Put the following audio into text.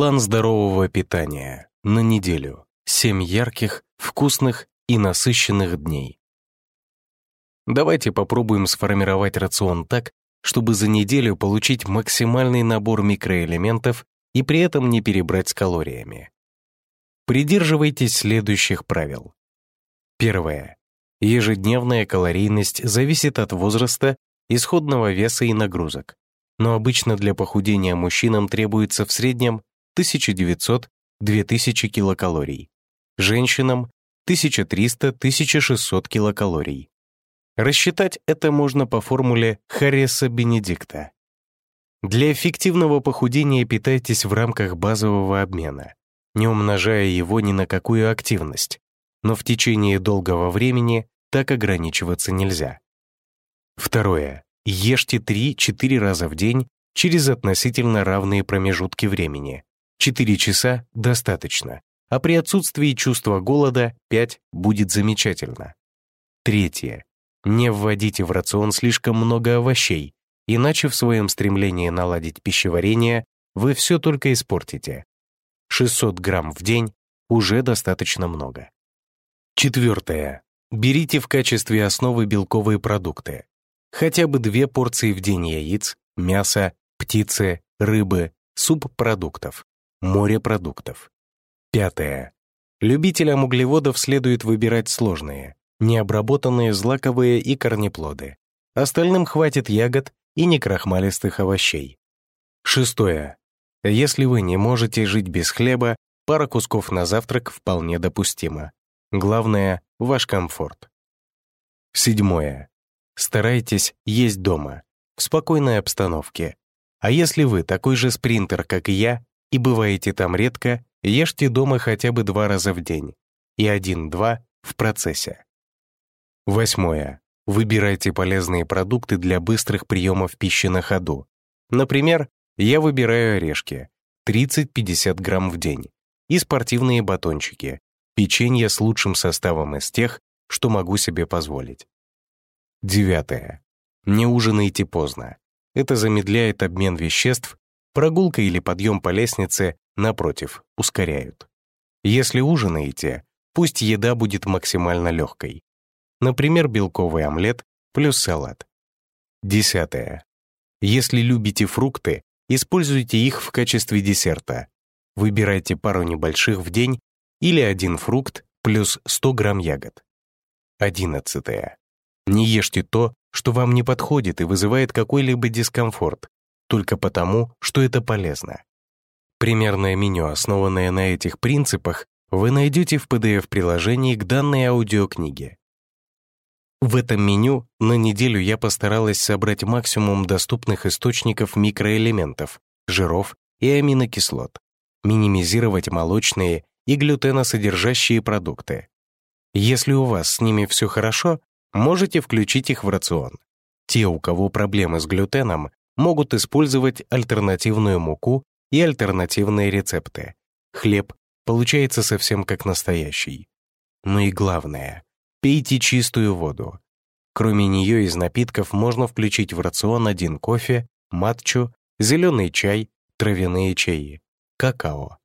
План здорового питания на неделю. 7 ярких, вкусных и насыщенных дней. Давайте попробуем сформировать рацион так, чтобы за неделю получить максимальный набор микроэлементов и при этом не перебрать с калориями. Придерживайтесь следующих правил. Первое. Ежедневная калорийность зависит от возраста, исходного веса и нагрузок, но обычно для похудения мужчинам требуется в среднем 1900-2000 килокалорий, женщинам 1300-1600 килокалорий. Рассчитать это можно по формуле Харриса-Бенедикта. Для эффективного похудения питайтесь в рамках базового обмена, не умножая его ни на какую активность, но в течение долгого времени так ограничиваться нельзя. Второе. Ешьте 3-4 раза в день через относительно равные промежутки времени, 4 часа достаточно, а при отсутствии чувства голода 5 будет замечательно. Третье. Не вводите в рацион слишком много овощей, иначе в своем стремлении наладить пищеварение вы все только испортите. 600 грамм в день уже достаточно много. Четвертое. Берите в качестве основы белковые продукты. Хотя бы две порции в день яиц, мяса, птицы, рыбы, субпродуктов морепродуктов. Пятое. Любителям углеводов следует выбирать сложные, необработанные злаковые и корнеплоды. Остальным хватит ягод и некрахмалистых овощей. Шестое. Если вы не можете жить без хлеба, пара кусков на завтрак вполне допустима. Главное — ваш комфорт. Седьмое. Старайтесь есть дома, в спокойной обстановке. А если вы такой же спринтер, как и я, и бываете там редко, ешьте дома хотя бы два раза в день и один-два в процессе. Восьмое. Выбирайте полезные продукты для быстрых приемов пищи на ходу. Например, я выбираю орешки 30-50 грамм в день и спортивные батончики, печенье с лучшим составом из тех, что могу себе позволить. Девятое. Не ужинайте поздно. Это замедляет обмен веществ Прогулка или подъем по лестнице, напротив, ускоряют. Если ужинаете, пусть еда будет максимально легкой. Например, белковый омлет плюс салат. Десятое. Если любите фрукты, используйте их в качестве десерта. Выбирайте пару небольших в день или один фрукт плюс 100 грамм ягод. Одиннадцатое. Не ешьте то, что вам не подходит и вызывает какой-либо дискомфорт, только потому, что это полезно. Примерное меню, основанное на этих принципах, вы найдете в PDF-приложении к данной аудиокниге. В этом меню на неделю я постаралась собрать максимум доступных источников микроэлементов, жиров и аминокислот, минимизировать молочные и глютеносодержащие продукты. Если у вас с ними все хорошо, можете включить их в рацион. Те, у кого проблемы с глютеном, могут использовать альтернативную муку и альтернативные рецепты. Хлеб получается совсем как настоящий. Ну и главное, пейте чистую воду. Кроме нее из напитков можно включить в рацион один кофе, матчу, зеленый чай, травяные чаи, какао.